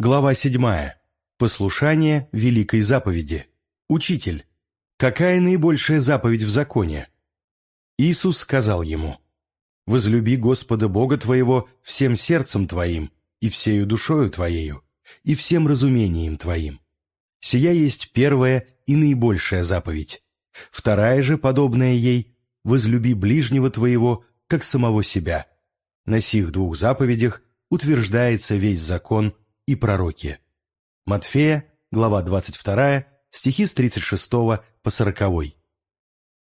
Глава 7. Послушание великой заповеди. Учитель, какая наибольшая заповедь в законе? Иисус сказал ему, «Возлюби Господа Бога твоего всем сердцем твоим, и всею душою твоею, и всем разумением твоим. Сия есть первая и наибольшая заповедь. Вторая же, подобная ей, возлюби ближнего твоего, как самого себя. На сих двух заповедях утверждается весь закон и пророки. Матфея, глава 22, стихи с 36 по 40.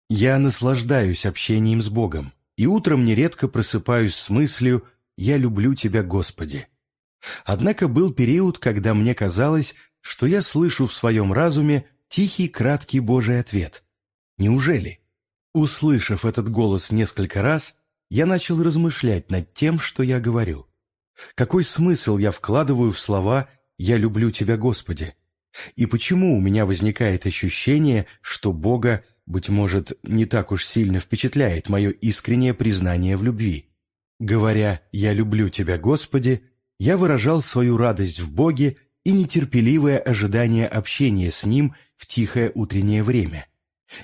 Я наслаждаюсь общением с Богом, и утром нередко просыпаюсь с мыслью «Я люблю Тебя, Господи». Однако был период, когда мне казалось, что я слышу в своем разуме тихий, краткий Божий ответ. Неужели? Услышав этот голос несколько раз, я начал размышлять над тем, что я говорю. Какой смысл я вкладываю в слова «Я люблю Тебя, Господи»? И почему у меня возникает ощущение, что Бога, быть может, не так уж сильно впечатляет мое искреннее признание в любви? Говоря «Я люблю Тебя, Господи», я выражал свою радость в Боге и нетерпеливое ожидание общения с Ним в тихое утреннее время.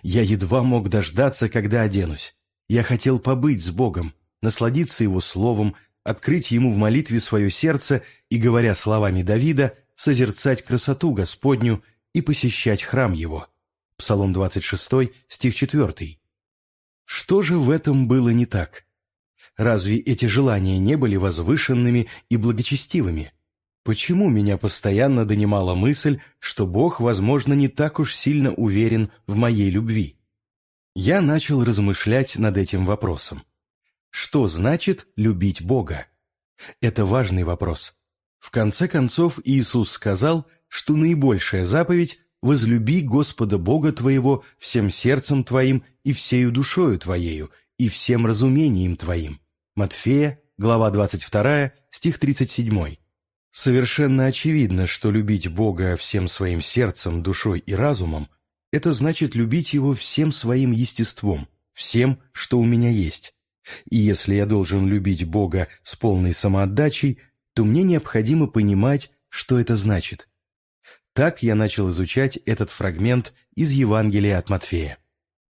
Я едва мог дождаться, когда оденусь. Я хотел побыть с Богом, насладиться Его Словом, открыть Ему в молитве свое сердце и, говоря словами Давида, созерцать красоту Господню и посещать храм Его. Псалом 26, стих 4. Что же в этом было не так? Разве эти желания не были возвышенными и благочестивыми? Почему меня постоянно донимала мысль, что Бог, возможно, не так уж сильно уверен в моей любви? Я начал размышлять над этим вопросом. Что значит любить Бога? Это важный вопрос. В конце концов Иисус сказал, что наибольшая заповедь «возлюби Господа Бога твоего всем сердцем твоим и всею душою твоею и всем разумением твоим». Матфея, глава 22, стих 37. Совершенно очевидно, что любить Бога всем своим сердцем, душой и разумом – это значит любить Его всем своим естеством, всем, что у меня есть, и если я должен любить Бога с полной самоотдачей, то мне необходимо понимать, что это значит. Так я начал изучать этот фрагмент из Евангелия от Матфея.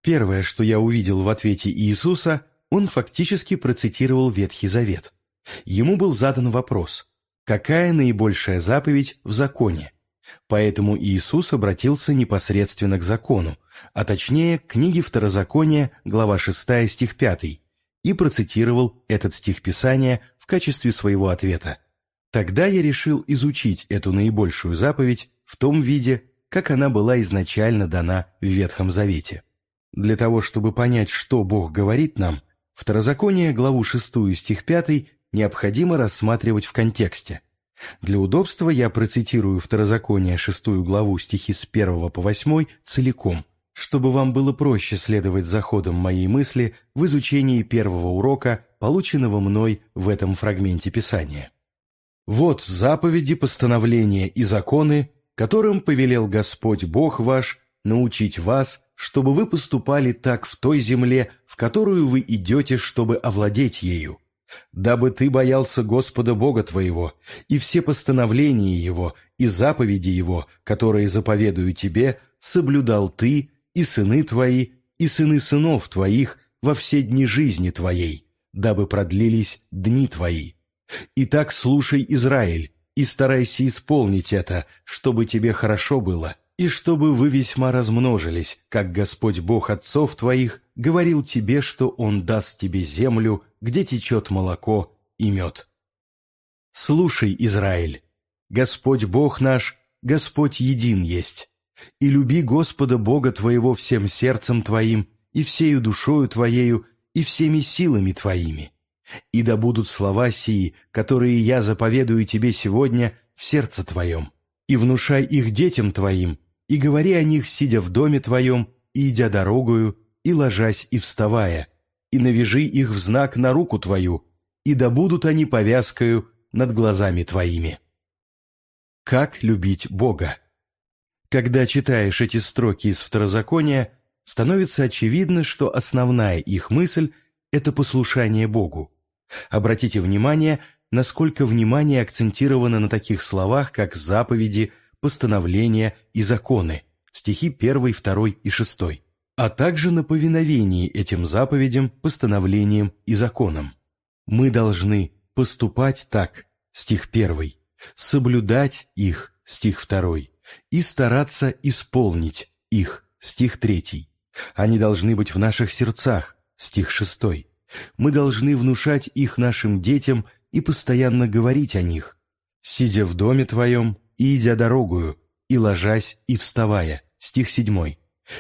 Первое, что я увидел в ответе Иисуса, он фактически процитировал Ветхий Завет. Ему был задан вопрос, какая наибольшая заповедь в законе? Поэтому Иисус обратился непосредственно к закону, а точнее к книге Второзакония, глава 6, стих 5, и процитировал этот стих Писания в качестве своего ответа. Тогда я решил изучить эту наибольшую заповедь в том виде, как она была изначально дана в Ветхом Завете. Для того, чтобы понять, что Бог говорит нам, Второзаконие, главу 6, стих 5, необходимо рассматривать в контексте. Для удобства я процитирую Второзаконие, 6 главу, стихи с 1 по 8 целиком – чтобы вам было проще следовать за ходом моей мысли в изучении первого урока, полученного мной в этом фрагменте Писания. Вот заповеди, постановления и законы, которым повелел Господь Бог ваш научить вас, чтобы вы поступали так в той земле, в которую вы идете, чтобы овладеть ею, дабы ты боялся Господа Бога твоего, и все постановления Его и заповеди Его, которые заповедую тебе, соблюдал ты и сыны твои, и сыны сынов твоих во все дни жизни твоей, дабы продлились дни твои. Итак, слушай, Израиль, и старайся исполнить это, чтобы тебе хорошо было, и чтобы вы весьма размножились, как Господь Бог отцов твоих говорил тебе, что Он даст тебе землю, где течет молоко и мед. Слушай, Израиль, Господь Бог наш, Господь един есть. И люби Господа Бога твоего всем сердцем твоим, и всею душою твоею, и всеми силами твоими. И да будут слова сии, которые я заповедую тебе сегодня в сердце твоем, и внушай их детям твоим, и говори о них, сидя в доме твоем, и идя дорогою, и ложась и вставая, и навяжи их в знак на руку твою, и да будут они повязкою над глазами твоими. Как любить Бога? Когда читаешь эти строки из Второзакония, становится очевидно, что основная их мысль – это послушание Богу. Обратите внимание, насколько внимание акцентировано на таких словах, как заповеди, постановления и законы, стихи 1, 2 и 6, а также на повиновении этим заповедям, постановлениям и законам. Мы должны поступать так, стих 1, соблюдать их, стих 2, и стараться исполнить их, стих 3. Они должны быть в наших сердцах, стих 6. Мы должны внушать их нашим детям и постоянно говорить о них, сидя в доме твоем и идя дорогую, и ложась и вставая, стих 7.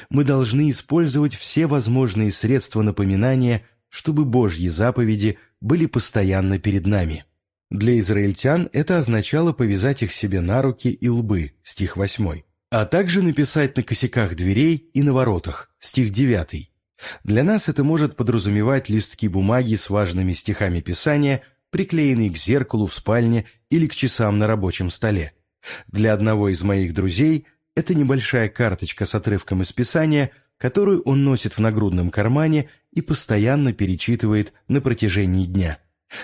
Мы должны использовать все возможные средства напоминания, чтобы Божьи заповеди были постоянно перед нами. Для израильтян это означало повязать их себе на руки и лбы, стих 8, а также написать на косяках дверей и на воротах, стих 9. Для нас это может подразумевать листки бумаги с важными стихами Писания, приклеенные к зеркалу в спальне или к часам на рабочем столе. Для одного из моих друзей это небольшая карточка с отрывком из Писания, которую он носит в нагрудном кармане и постоянно перечитывает на протяжении дня.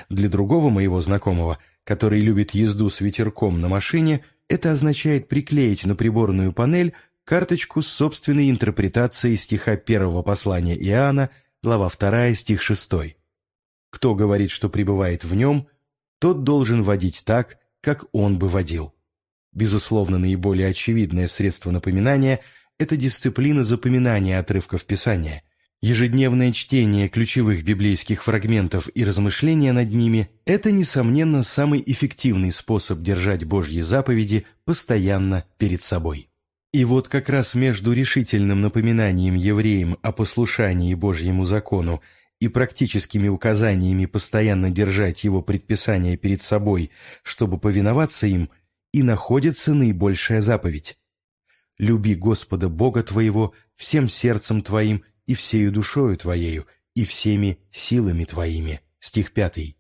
Для другого моего знакомого, который любит езду с ветерком на машине, это означает приклеить на приборную панель карточку с собственной интерпретацией стиха первого послания Иоанна, глава 2, стих 6. Кто говорит, что пребывает в нем, тот должен водить так, как он бы водил. Безусловно, наиболее очевидное средство напоминания – это дисциплина запоминания отрывков Писания – Ежедневное чтение ключевых библейских фрагментов и размышления над ними – это, несомненно, самый эффективный способ держать Божьи заповеди постоянно перед собой. И вот как раз между решительным напоминанием евреям о послушании Божьему закону и практическими указаниями постоянно держать его предписания перед собой, чтобы повиноваться им, и находится наибольшая заповедь. «Люби Господа Бога твоего всем сердцем твоим и всею душою твоею, и всеми силами твоими». Стих 5.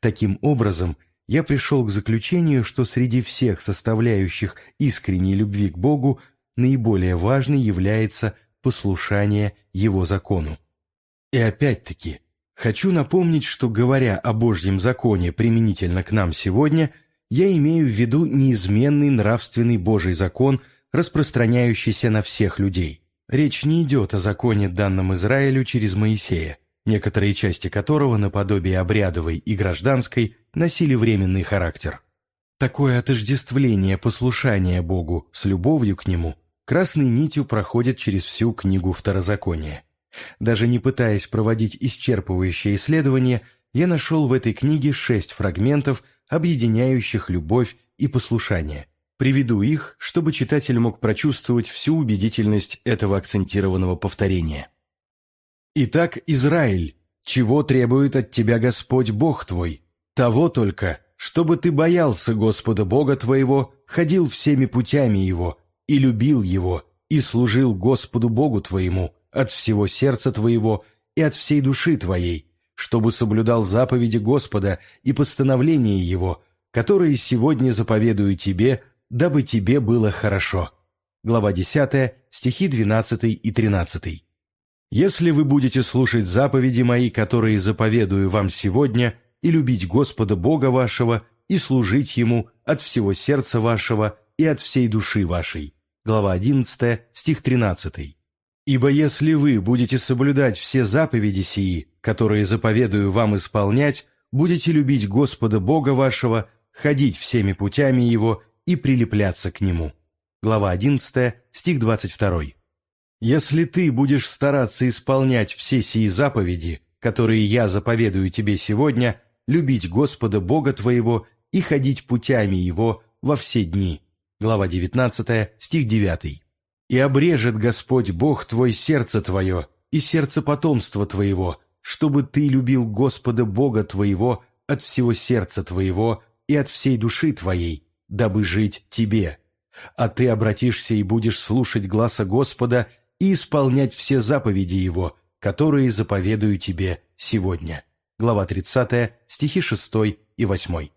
Таким образом, я пришел к заключению, что среди всех составляющих искренней любви к Богу наиболее важной является послушание Его закону. И опять-таки, хочу напомнить, что говоря о Божьем законе применительно к нам сегодня, я имею в виду неизменный нравственный Божий закон, распространяющийся на всех людей. Речь не идет о законе, данном Израилю через Моисея, некоторые части которого, наподобие обрядовой и гражданской, носили временный характер. Такое отождествление послушания Богу с любовью к Нему красной нитью проходит через всю книгу Второзакония. Даже не пытаясь проводить исчерпывающее исследование, я нашел в этой книге шесть фрагментов, объединяющих любовь и послушание – Приведу их, чтобы читатель мог прочувствовать всю убедительность этого акцентированного повторения. «Итак, Израиль, чего требует от тебя Господь Бог твой? Того только, чтобы ты боялся Господа Бога твоего, ходил всеми путями Его, и любил Его, и служил Господу Богу твоему от всего сердца твоего и от всей души твоей, чтобы соблюдал заповеди Господа и постановления Его, которые сегодня заповедую тебе – дабы тебе было хорошо». Глава 10, стихи 12 и 13. «Если вы будете слушать заповеди мои, которые заповедую вам сегодня, и любить Господа Бога вашего, и служить Ему от всего сердца вашего и от всей души вашей». Глава 11, стих 13. «Ибо если вы будете соблюдать все заповеди сии, которые заповедую вам исполнять, будете любить Господа Бога вашего, ходить всеми путями Его и прилепляться к нему. Глава 11, стих 22. «Если ты будешь стараться исполнять все сии заповеди, которые я заповедую тебе сегодня, любить Господа Бога твоего и ходить путями Его во все дни». Глава 19, стих 9. «И обрежет Господь Бог твой сердце твое и сердце потомства твоего, чтобы ты любил Господа Бога твоего от всего сердца твоего и от всей души твоей, дабы жить тебе. А ты обратишься и будешь слушать гласа Господа и исполнять все заповеди Его, которые заповедую тебе сегодня». Глава 30, стихи 6 и 8.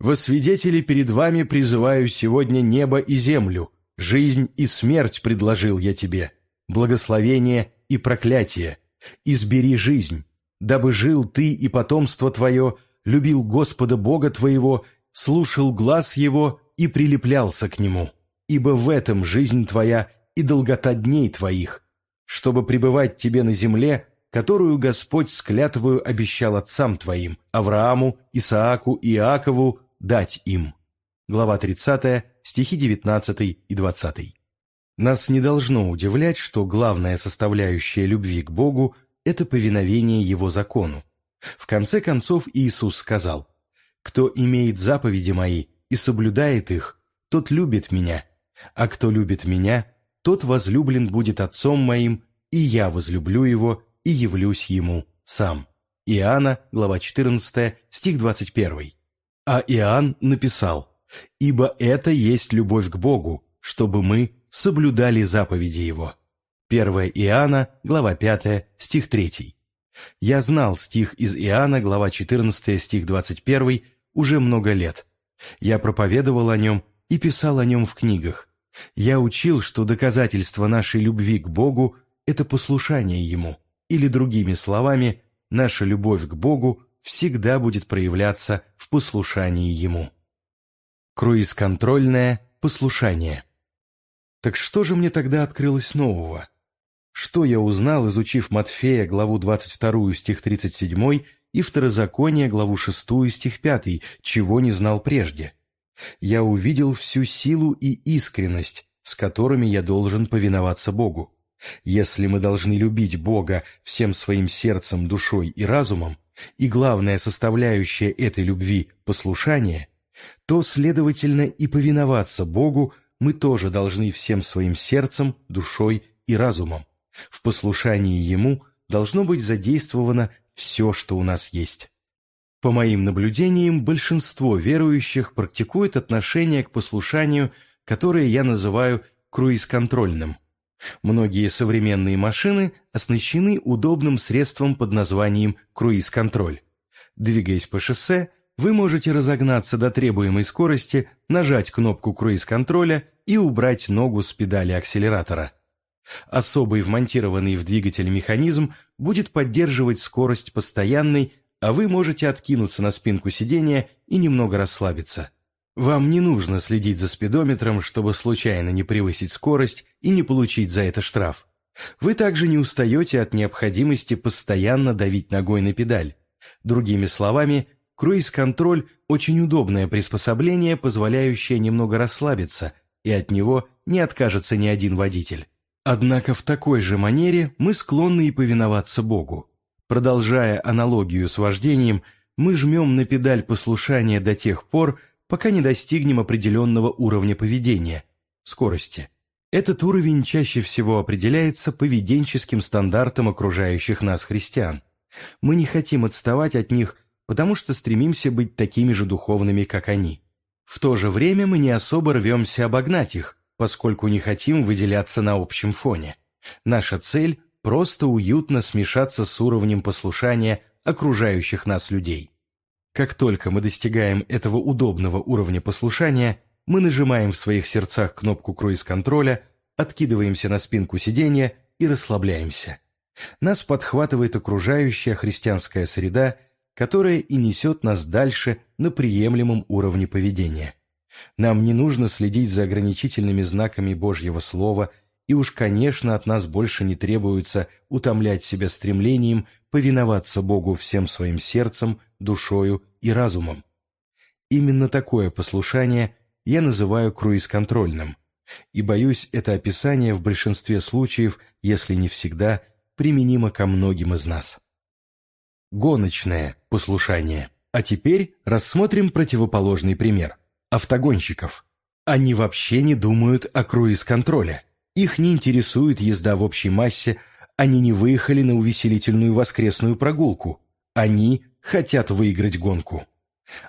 «Во свидетели перед вами призываю сегодня небо и землю, жизнь и смерть предложил я тебе, благословение и проклятие. Избери жизнь, дабы жил ты и потомство твое, любил Господа Бога твоего, слушал глаз Его и прилеплялся к Нему. Ибо в этом жизнь твоя и долгота дней твоих, чтобы пребывать тебе на земле, которую Господь с клятвою обещал отцам твоим, Аврааму, Исааку и Иакову, дать им». Глава 30, стихи 19 и 20. Нас не должно удивлять, что главная составляющая любви к Богу – это повиновение Его закону. В конце концов Иисус сказал, «Кто имеет заповеди Мои и соблюдает их, тот любит Меня, а кто любит Меня, тот возлюблен будет Отцом Моим, и Я возлюблю его и явлюсь ему сам». Иоанна, глава 14, стих 21. А Иоанн написал, «Ибо это есть любовь к Богу, чтобы мы соблюдали заповеди Его». 1 Иоанна, глава 5, стих 3. Я знал стих из Иоанна, глава 14, стих 21, уже много лет. Я проповедовал о нем и писал о нем в книгах. Я учил, что доказательство нашей любви к Богу – это послушание Ему, или другими словами, наша любовь к Богу всегда будет проявляться в послушании Ему. Круиз-контрольное послушание. Так что же мне тогда открылось нового? Что я узнал, изучив Матфея, главу 22, стих 37, и Второзаконие, главу 6, стих 5, чего не знал прежде? Я увидел всю силу и искренность, с которыми я должен повиноваться Богу. Если мы должны любить Бога всем своим сердцем, душой и разумом, и главная составляющая этой любви – послушание, то, следовательно, и повиноваться Богу мы тоже должны всем своим сердцем, душой и разумом. В послушании Ему должно быть задействовано все, что у нас есть. По моим наблюдениям, большинство верующих практикует отношение к послушанию, которое я называю круиз-контрольным. Многие современные машины оснащены удобным средством под названием круиз-контроль. Двигаясь по шоссе, вы можете разогнаться до требуемой скорости, нажать кнопку круиз-контроля и убрать ногу с педали акселератора – Особый вмонтированный в двигатель механизм будет поддерживать скорость постоянной, а вы можете откинуться на спинку сидения и немного расслабиться. Вам не нужно следить за спидометром, чтобы случайно не превысить скорость и не получить за это штраф. Вы также не устаете от необходимости постоянно давить ногой на педаль. Другими словами, круиз-контроль – очень удобное приспособление, позволяющее немного расслабиться, и от него не откажется ни один водитель. Однако в такой же манере мы склонны и повиноваться Богу. Продолжая аналогию с вождением, мы жмем на педаль послушания до тех пор, пока не достигнем определенного уровня поведения – скорости. Этот уровень чаще всего определяется поведенческим стандартом окружающих нас христиан. Мы не хотим отставать от них, потому что стремимся быть такими же духовными, как они. В то же время мы не особо рвемся обогнать их, поскольку не хотим выделяться на общем фоне. Наша цель – просто уютно смешаться с уровнем послушания окружающих нас людей. Как только мы достигаем этого удобного уровня послушания, мы нажимаем в своих сердцах кнопку круиз-контроля, откидываемся на спинку сиденья и расслабляемся. Нас подхватывает окружающая христианская среда, которая и несет нас дальше на приемлемом уровне поведения. Нам не нужно следить за ограничительными знаками Божьего Слова, и уж, конечно, от нас больше не требуется утомлять себя стремлением повиноваться Богу всем своим сердцем, душою и разумом. Именно такое послушание я называю круиз-контрольным, и, боюсь, это описание в большинстве случаев, если не всегда, применимо ко многим из нас. Гоночное послушание. А теперь рассмотрим противоположный пример – автогонщиков. Они вообще не думают о круиз-контроле. Их не интересует езда в общей массе, они не выехали на увеселительную воскресную прогулку. Они хотят выиграть гонку.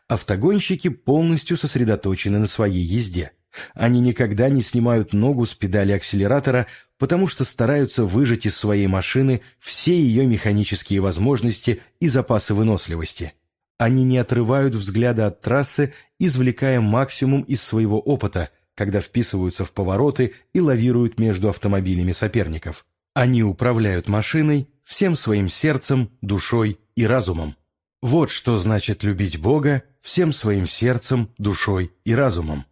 Автогонщики полностью сосредоточены на своей езде. Они никогда не снимают ногу с педали акселератора, потому что стараются выжать из своей машины все ее механические возможности и запасы выносливости. Они не отрывают взгляда от трассы, извлекая максимум из своего опыта, когда вписываются в повороты и лавируют между автомобилями соперников. Они управляют машиной всем своим сердцем, душой и разумом. Вот что значит любить Бога всем своим сердцем, душой и разумом.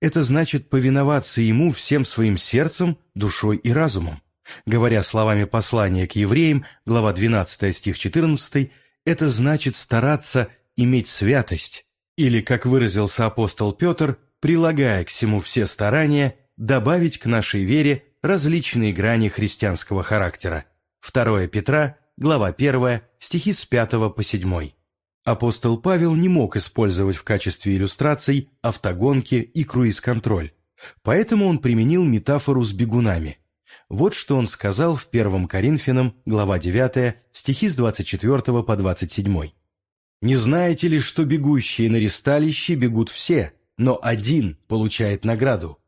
Это значит повиноваться Ему всем своим сердцем, душой и разумом. Говоря словами послания к евреям, глава 12 стих 14, это значит стараться иметь святость, или, как выразился апостол Петр, прилагая к всему все старания, добавить к нашей вере различные грани христианского характера. 2 Петра, глава 1, стихи с 5 по 7. Апостол Павел не мог использовать в качестве иллюстраций автогонки и круиз-контроль, поэтому он применил метафору с бегунами. Вот что он сказал в 1 Коринфянам, глава 9, стихи с 24 по 27. «Не знаете ли, что бегущие на ресталище бегут все, но один получает награду?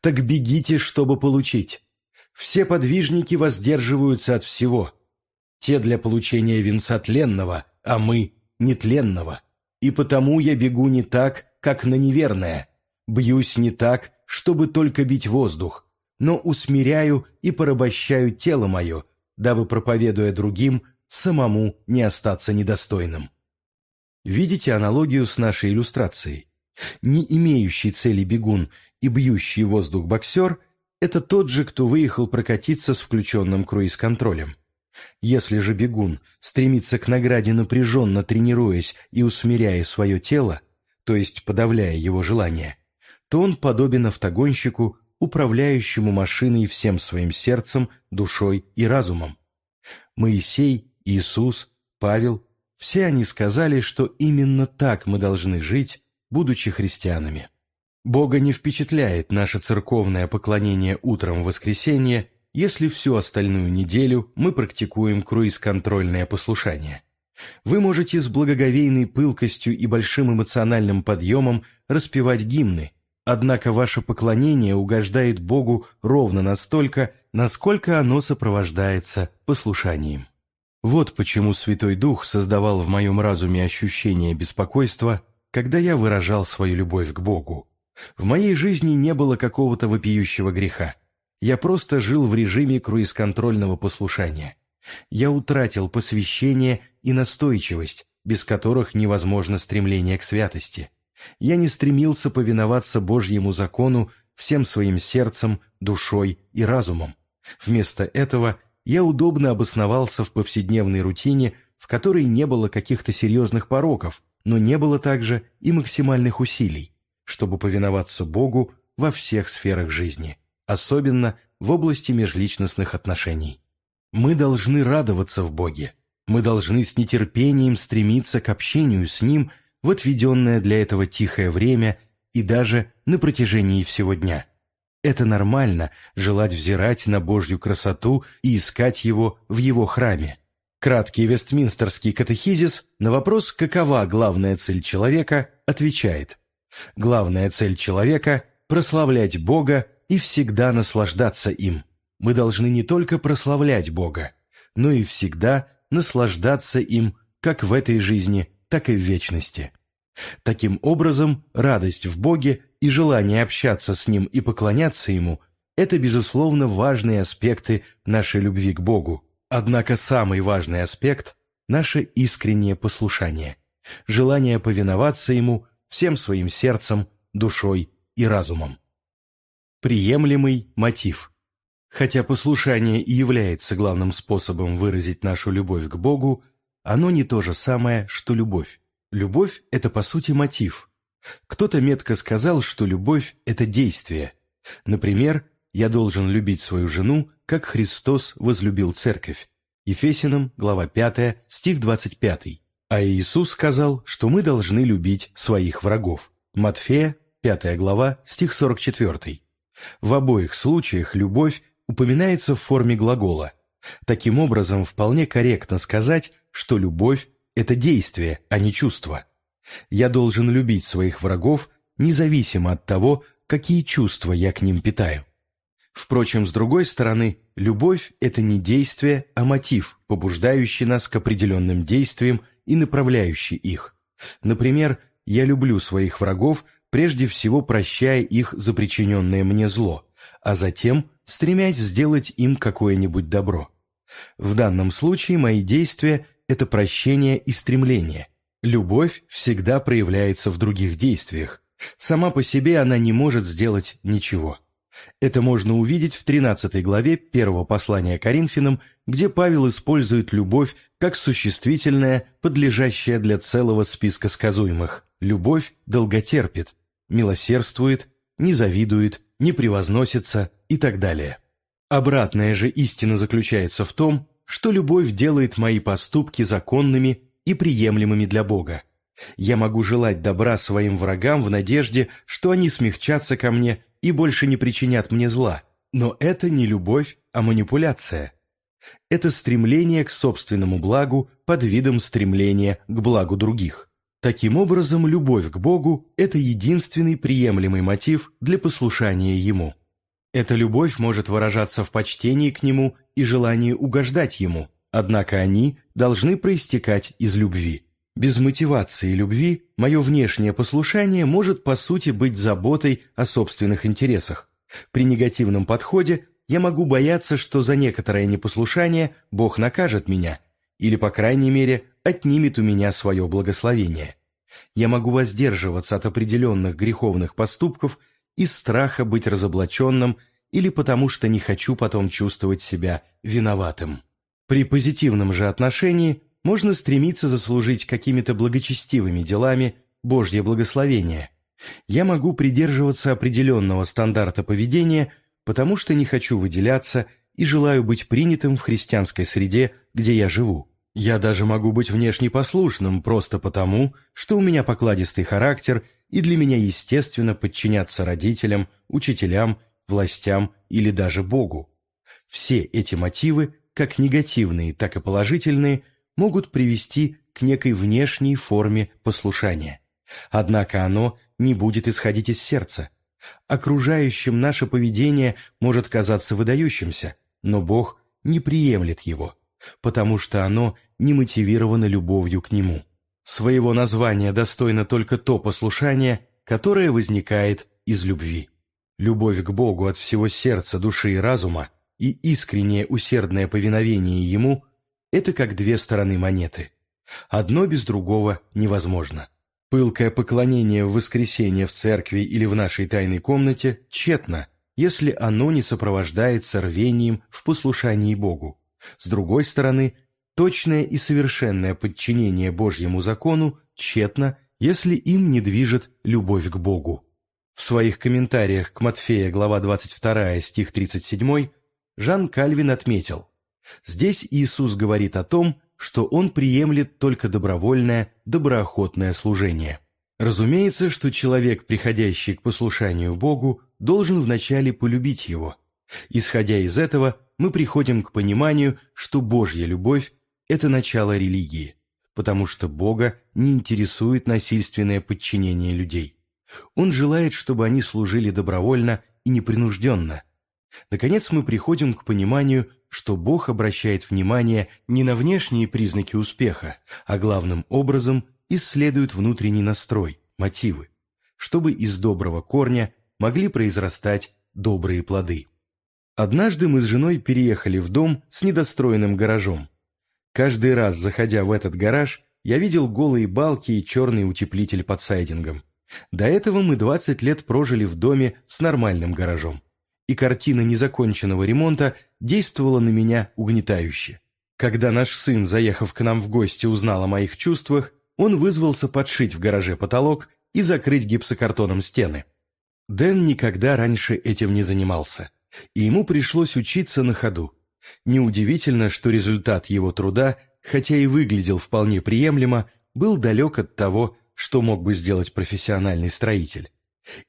Так бегите, чтобы получить. Все подвижники воздерживаются от всего. Те для получения венца тленного, а мы – нетленного. И потому я бегу не так, как на неверное. Бьюсь не так, чтобы только бить воздух, но усмиряю и порабощаю тело мое, дабы, проповедуя другим, самому не остаться недостойным. Видите аналогию с нашей иллюстрацией? Не имеющий цели бегун и бьющий воздух боксер – это тот же, кто выехал прокатиться с включенным круиз-контролем. Если же бегун стремится к награде напряженно тренируясь и усмиряя свое тело, то есть подавляя его желания, то он подобен автогонщику, управляющему машиной всем своим сердцем, душой и разумом. Моисей, Иисус, Павел – все они сказали, что именно так мы должны жить, будучи христианами. Бога не впечатляет наше церковное поклонение утром в воскресенье, если всю остальную неделю мы практикуем круиз-контрольное послушание. Вы можете с благоговейной пылкостью и большим эмоциональным подъемом распевать гимны, однако ваше поклонение угождает Богу ровно настолько, насколько оно сопровождается послушанием. Вот почему Святой Дух создавал в моем разуме ощущение беспокойства, когда я выражал свою любовь к Богу. В моей жизни не было какого-то вопиющего греха. Я просто жил в режиме круиз-контрольного послушания. Я утратил посвящение и настойчивость, без которых невозможно стремление к святости. Я не стремился повиноваться Божьему закону всем своим сердцем, душой и разумом. Вместо этого я удобно обосновался в повседневной рутине, в которой не было каких-то серьезных пороков, но не было также и максимальных усилий, чтобы повиноваться Богу во всех сферах жизни, особенно в области межличностных отношений. Мы должны радоваться в Боге, мы должны с нетерпением стремиться к общению с Ним в отведенное для этого тихое время и даже на протяжении всего дня – это нормально – желать взирать на Божью красоту и искать его в его храме. Краткий Вестминстерский катехизис на вопрос «Какова главная цель человека?» отвечает «Главная цель человека – прославлять Бога и всегда наслаждаться им. Мы должны не только прославлять Бога, но и всегда наслаждаться им как в этой жизни, так и в вечности. Таким образом, радость в Боге и желание общаться с Ним и поклоняться Ему – это, безусловно, важные аспекты нашей любви к Богу. Однако самый важный аспект – наше искреннее послушание, желание повиноваться Ему всем своим сердцем, душой и разумом. Приемлемый мотив – Хотя послушание и является главным способом выразить нашу любовь к Богу, оно не то же самое, что любовь. Любовь – это, по сути, мотив. Кто-то метко сказал, что любовь – это действие. Например, «Я должен любить свою жену, как Христос возлюбил церковь». Ефесянам, глава 5, стих 25. А Иисус сказал, что мы должны любить своих врагов. Матфея, 5 глава, стих 44. В обоих случаях любовь упоминается в форме глагола. Таким образом, вполне корректно сказать, что любовь это действие, а не чувство. Я должен любить своих врагов, независимо от того, какие чувства я к ним питаю. Впрочем, с другой стороны, любовь – это не действие, а мотив, побуждающий нас к определенным действиям и направляющий их. Например, я люблю своих врагов, прежде всего прощая их за причиненное мне зло, а затем стремясь сделать им какое-нибудь добро. В данном случае мои действия – это прощение и стремление. Любовь всегда проявляется в других действиях. Сама по себе она не может сделать ничего. Это можно увидеть в 13 главе первого послания Коринфянам, где Павел использует любовь как существительное, подлежащее для целого списка сказуемых. Любовь долготерпит, милосердствует, не завидует, не превозносится и так далее. Обратная же истина заключается в том, что любовь делает мои поступки законными и приемлемыми для Бога. Я могу желать добра своим врагам в надежде, что они смягчатся ко мне и больше не причинят мне зла. Но это не любовь, а манипуляция. Это стремление к собственному благу под видом стремления к благу других. Таким образом, любовь к Богу – это единственный приемлемый мотив для послушания Ему. Эта любовь может выражаться в почтении к Нему и желании угождать Ему, однако они должны проистекать из любви. Без мотивации любви мое внешнее послушание может по сути быть заботой о собственных интересах. При негативном подходе я могу бояться, что за некоторое непослушание Бог накажет меня, или, по крайней мере, отнимет у меня свое благословение. Я могу воздерживаться от определенных греховных поступков из страха быть разоблаченным или потому что не хочу потом чувствовать себя виноватым. При позитивном же отношении можно стремиться заслужить какими-то благочестивыми делами Божье благословение. Я могу придерживаться определенного стандарта поведения, потому что не хочу выделяться и желаю быть принятым в христианской среде, где я живу. Я даже могу быть внешне послушным просто потому, что у меня покладистый характер и для меня естественно подчиняться родителям, учителям, властям или даже Богу. Все эти мотивы, как негативные, так и положительные – могут привести к некой внешней форме послушания. Однако оно не будет исходить из сердца. Окружающим наше поведение может казаться выдающимся, но Бог не приемлет его, потому что оно не мотивировано любовью к Нему. Своего названия достойно только то послушание, которое возникает из любви. Любовь к Богу от всего сердца, души и разума и искреннее усердное повиновение Ему это как две стороны монеты. Одно без другого невозможно. Пылкое поклонение в воскресенье в церкви или в нашей тайной комнате тщетно, если оно не сопровождается рвением в послушании Богу. С другой стороны, точное и совершенное подчинение Божьему закону тщетно, если им не движет любовь к Богу. В своих комментариях к Матфея, глава 22, стих 37, Жан Кальвин отметил, Здесь Иисус говорит о том, что Он приемлет только добровольное, доброохотное служение. Разумеется, что человек, приходящий к послушанию Богу, должен вначале полюбить Его. Исходя из этого, мы приходим к пониманию, что Божья любовь – это начало религии, потому что Бога не интересует насильственное подчинение людей. Он желает, чтобы они служили добровольно и непринужденно. Наконец мы приходим к пониманию, что Бог обращает внимание не на внешние признаки успеха, а главным образом исследует внутренний настрой, мотивы, чтобы из доброго корня могли произрастать добрые плоды. Однажды мы с женой переехали в дом с недостроенным гаражом. Каждый раз, заходя в этот гараж, я видел голые балки и черный утеплитель под сайдингом. До этого мы 20 лет прожили в доме с нормальным гаражом и картина незаконченного ремонта действовала на меня угнетающе. Когда наш сын, заехав к нам в гости, узнал о моих чувствах, он вызвался подшить в гараже потолок и закрыть гипсокартоном стены. Дэн никогда раньше этим не занимался, и ему пришлось учиться на ходу. Неудивительно, что результат его труда, хотя и выглядел вполне приемлемо, был далек от того, что мог бы сделать профессиональный строитель.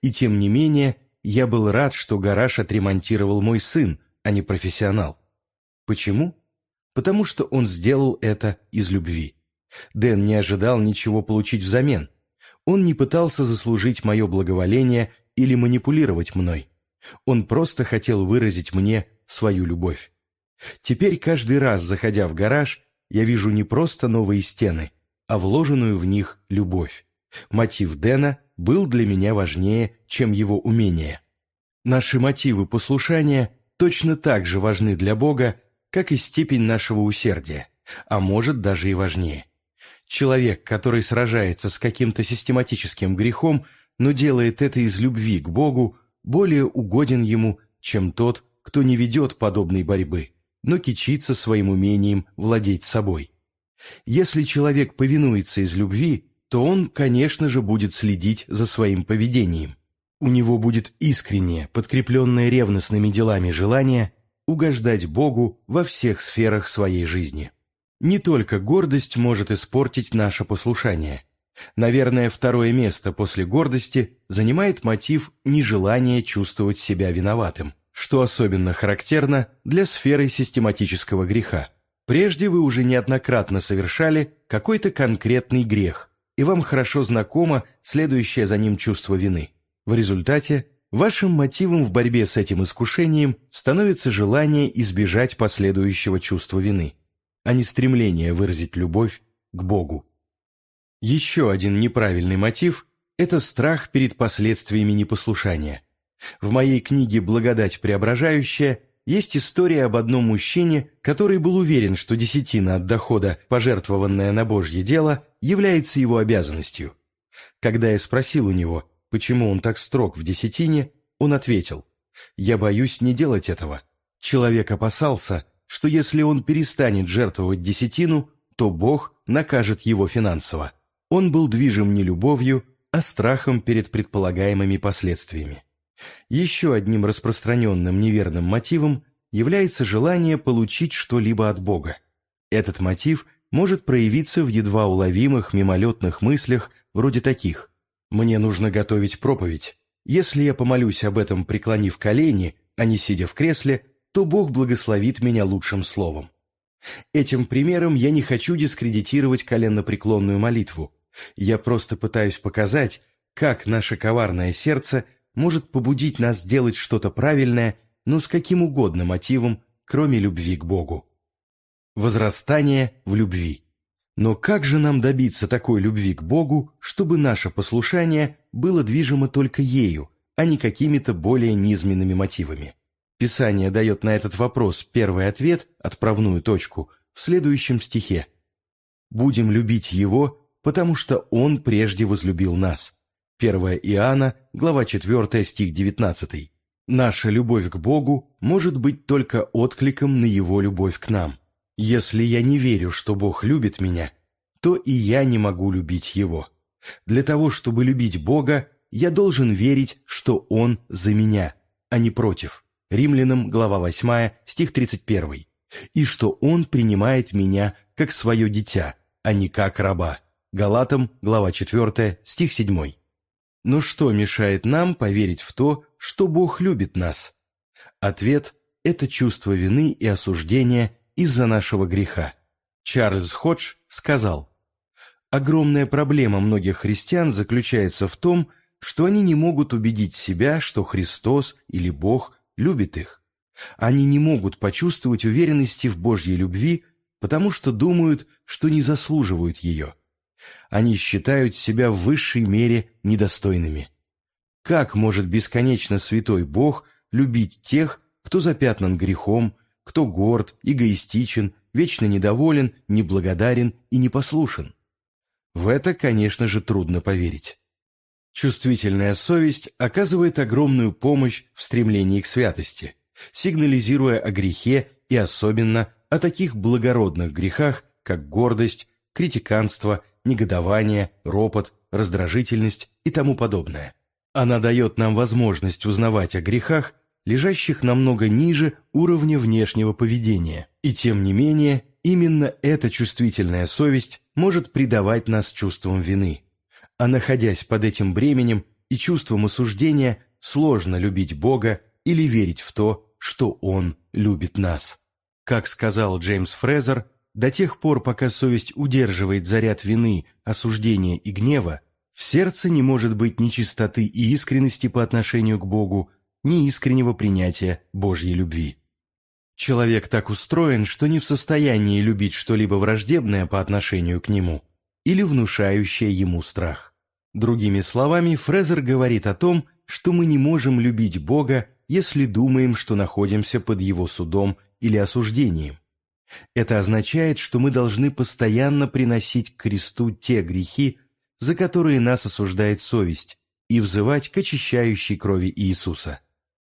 И тем не менее, я был рад, что гараж отремонтировал мой сын, а не профессионал. Почему? Потому что он сделал это из любви. Дэн не ожидал ничего получить взамен. Он не пытался заслужить мое благоволение или манипулировать мной. Он просто хотел выразить мне свою любовь. Теперь каждый раз, заходя в гараж, я вижу не просто новые стены, а вложенную в них любовь. Мотив Дэна был для меня важнее, чем его умение. Наши мотивы послушания точно так же важны для Бога, как и степень нашего усердия. а может даже и важнее. Человек, который сражается с каким-то систематическим грехом, но делает это из любви к Богу, более угоден ему, чем тот, кто не ведет подобной борьбы, но кичится своим умением владеть собой. Если человек повинуется из любви, то он, конечно же, будет следить за своим поведением. У него будет искреннее, подкрепленное ревностными делами желание угождать Богу во всех сферах своей жизни. Не только гордость может испортить наше послушание. Наверное, второе место после гордости занимает мотив нежелания чувствовать себя виноватым, что особенно характерно для сферы систематического греха. Прежде вы уже неоднократно совершали какой-то конкретный грех, и вам хорошо знакомо следующее за ним чувство вины. В результате вашим мотивом в борьбе с этим искушением становится желание избежать последующего чувства вины – а не стремление выразить любовь к Богу. Еще один неправильный мотив – это страх перед последствиями непослушания. В моей книге «Благодать преображающая» есть история об одном мужчине, который был уверен, что десятина от дохода, пожертвованная на Божье дело, является его обязанностью. Когда я спросил у него, почему он так строг в десятине, он ответил, «Я боюсь не делать этого. Человек опасался, что если он перестанет жертвовать десятину, то Бог накажет его финансово. Он был движим не любовью, а страхом перед предполагаемыми последствиями. Еще одним распространенным неверным мотивом является желание получить что-либо от Бога. Этот мотив может проявиться в едва уловимых мимолетных мыслях вроде таких «Мне нужно готовить проповедь. Если я помолюсь об этом, преклонив колени, а не сидя в кресле, то Бог благословит меня лучшим словом. Этим примером я не хочу дискредитировать коленнопреклонную молитву. Я просто пытаюсь показать, как наше коварное сердце может побудить нас делать что-то правильное, но с каким угодно мотивом, кроме любви к Богу. Возрастание в любви. Но как же нам добиться такой любви к Богу, чтобы наше послушание было движимо только ею, а не какими-то более низменными мотивами? Писание дает на этот вопрос первый ответ, отправную точку, в следующем стихе. «Будем любить Его, потому что Он прежде возлюбил нас». 1 Иоанна, глава 4, стих 19. Наша любовь к Богу может быть только откликом на Его любовь к нам. Если я не верю, что Бог любит меня, то и я не могу любить Его. Для того, чтобы любить Бога, я должен верить, что Он за меня, а не против. Римлянам, глава 8, стих 31, и что Он принимает меня как свое дитя, а не как раба. Галатам, глава 4, стих 7. Но что мешает нам поверить в то, что Бог любит нас? Ответ – это чувство вины и осуждения из-за нашего греха. Чарльз Ходж сказал, «Огромная проблема многих христиан заключается в том, что они не могут убедить себя, что Христос или Бог любит их. Они не могут почувствовать уверенности в Божьей любви, потому что думают, что не заслуживают ее. Они считают себя в высшей мере недостойными. Как может бесконечно святой Бог любить тех, кто запятнан грехом, кто горд, эгоистичен, вечно недоволен, неблагодарен и непослушен? В это, конечно же, трудно поверить. Чувствительная совесть оказывает огромную помощь в стремлении к святости, сигнализируя о грехе и особенно о таких благородных грехах, как гордость, критиканство, негодование, ропот, раздражительность и тому подобное. Она дает нам возможность узнавать о грехах, лежащих намного ниже уровня внешнего поведения. И тем не менее, именно эта чувствительная совесть может придавать нас чувствам вины – а находясь под этим бременем и чувством осуждения, сложно любить Бога или верить в то, что Он любит нас. Как сказал Джеймс Фрезер, до тех пор, пока совесть удерживает заряд вины, осуждения и гнева, в сердце не может быть ни чистоты и искренности по отношению к Богу, ни искреннего принятия Божьей любви. Человек так устроен, что не в состоянии любить что-либо враждебное по отношению к нему или внушающее ему страх. Другими словами, Фрезер говорит о том, что мы не можем любить Бога, если думаем, что находимся под Его судом или осуждением. Это означает, что мы должны постоянно приносить к кресту те грехи, за которые нас осуждает совесть, и взывать к очищающей крови Иисуса.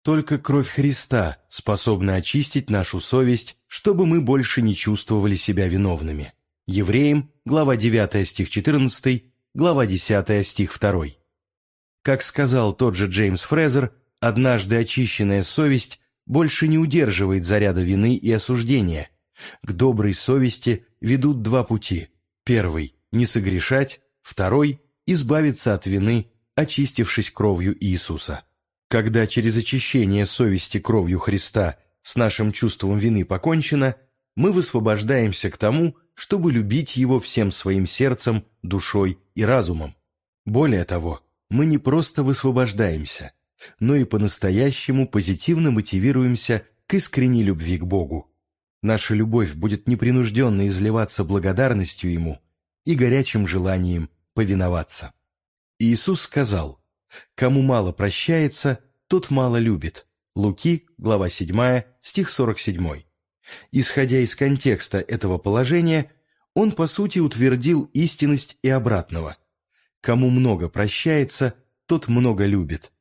Только кровь Христа способна очистить нашу совесть, чтобы мы больше не чувствовали себя виновными. Евреям, глава 9 стих 14, глава 10 стих 2. Как сказал тот же Джеймс Фрезер, однажды очищенная совесть больше не удерживает заряда вины и осуждения. К доброй совести ведут два пути. Первый – не согрешать, второй – избавиться от вины, очистившись кровью Иисуса. Когда через очищение совести кровью Христа с нашим чувством вины покончено, мы высвобождаемся к тому, чтобы любить Его всем своим сердцем, душой и разумом. Более того, мы не просто высвобождаемся, но и по-настоящему позитивно мотивируемся к искренней любви к Богу. Наша любовь будет непринужденно изливаться благодарностью Ему и горячим желанием повиноваться. Иисус сказал, «Кому мало прощается, тот мало любит». Луки, глава 7, стих 47. Исходя из контекста этого положения, он, по сути, утвердил истинность и обратного. Кому много прощается, тот много любит.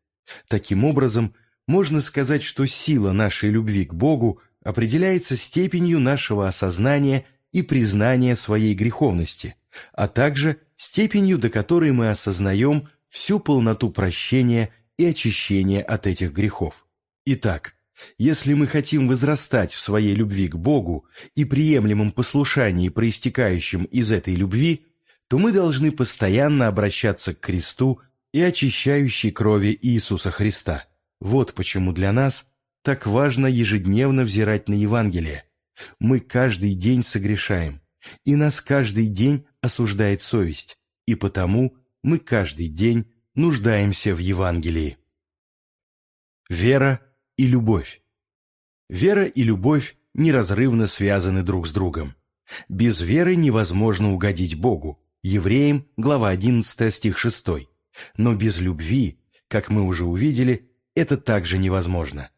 Таким образом, можно сказать, что сила нашей любви к Богу определяется степенью нашего осознания и признания своей греховности, а также степенью, до которой мы осознаем всю полноту прощения и очищения от этих грехов. Итак, если мы хотим возрастать в своей любви к Богу и приемлемом послушании, проистекающем из этой любви, то мы должны постоянно обращаться к кресту и очищающей крови Иисуса Христа. Вот почему для нас так важно ежедневно взирать на Евангелие. Мы каждый день согрешаем, и нас каждый день осуждает совесть, и потому мы каждый день нуждаемся в Евангелии. Вера и любовь. Вера и любовь неразрывно связаны друг с другом. Без веры невозможно угодить Богу. Евреям, глава 11, стих 6. Но без любви, как мы уже увидели, это также невозможно.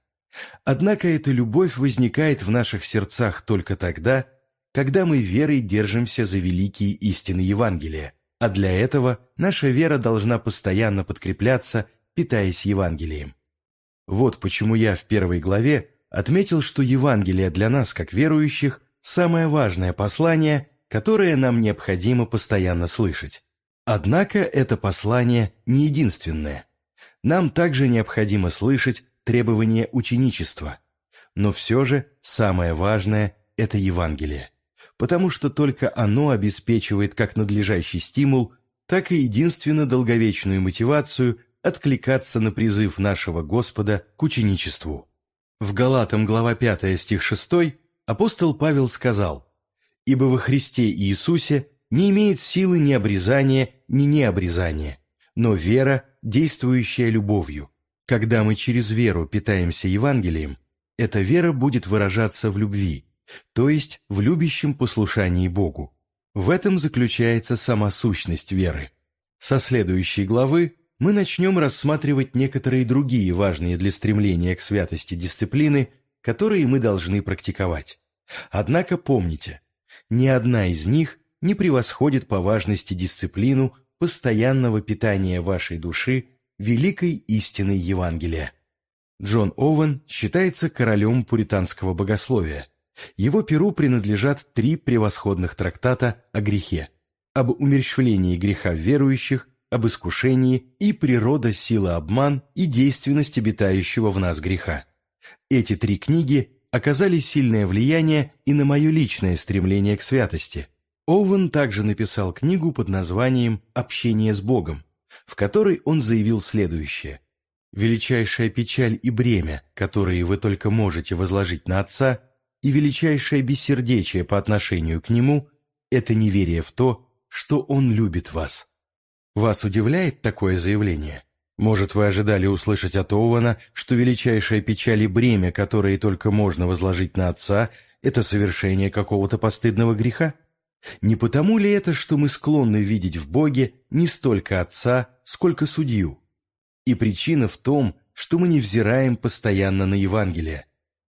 Однако эта любовь возникает в наших сердцах только тогда, когда мы верой держимся за великие истины Евангелия, а для этого наша вера должна постоянно подкрепляться, питаясь Евангелием. Вот почему я в первой главе отметил, что Евангелие для нас, как верующих, самое важное послание, которое нам необходимо постоянно слышать. Однако это послание не единственное. Нам также необходимо слышать требования ученичества. Но все же самое важное – это Евангелие, потому что только оно обеспечивает как надлежащий стимул, так и единственно долговечную мотивацию откликаться на призыв нашего Господа к ученичеству. В Галатам глава 5 стих 6 апостол Павел сказал «Ибо во Христе Иисусе не имеет силы ни обрезания, ни необрезания, но вера, действующая любовью. Когда мы через веру питаемся Евангелием, эта вера будет выражаться в любви, то есть в любящем послушании Богу. В этом заключается сама сущность веры. Со следующей главы мы начнем рассматривать некоторые другие важные для стремления к святости дисциплины, которые мы должны практиковать. Однако помните, ни одна из них не превосходит по важности дисциплину постоянного питания вашей души великой истиной Евангелия. Джон Оуэн считается королем пуританского богословия. Его перу принадлежат три превосходных трактата о грехе, об умерщвлении греха верующих об искушении и природа сила обман и действенность обитающего в нас греха. Эти три книги оказали сильное влияние и на мое личное стремление к святости. Оуэн также написал книгу под названием «Общение с Богом», в которой он заявил следующее. «Величайшая печаль и бремя, которые вы только можете возложить на Отца, и величайшее бессердечие по отношению к Нему – это неверие в то, что Он любит вас». Вас удивляет такое заявление? Может, вы ожидали услышать от Оуэна, что величайшая печаль и бремя, которые только можно возложить на отца, это совершение какого-то постыдного греха? Не потому ли это, что мы склонны видеть в Боге не столько отца, сколько судью? И причина в том, что мы не взираем постоянно на Евангелие.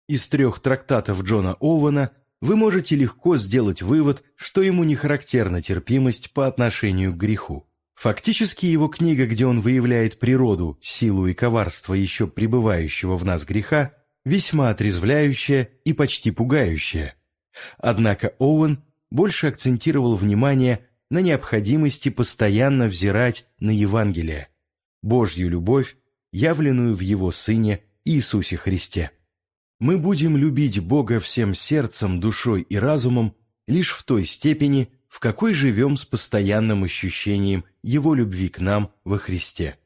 Из трех трактатов Джона Оуэна вы можете легко сделать вывод, что ему не характерна терпимость по отношению к греху. Фактически его книга, где он выявляет природу, силу и коварство еще пребывающего в нас греха, весьма отрезвляющая и почти пугающая. Однако Оуэн больше акцентировал внимание на необходимости постоянно взирать на Евангелие, Божью любовь, явленную в Его Сыне Иисусе Христе. Мы будем любить Бога всем сердцем, душой и разумом лишь в той степени, в какой живем с постоянным ощущением Его любви к нам во Христе.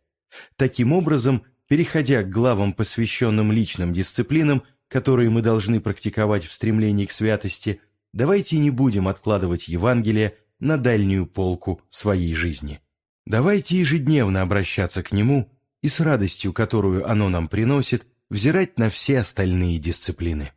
Таким образом, переходя к главам, посвященным личным дисциплинам, которые мы должны практиковать в стремлении к святости, давайте не будем откладывать Евангелие на дальнюю полку своей жизни. Давайте ежедневно обращаться к нему и с радостью, которую оно нам приносит, взирать на все остальные дисциплины.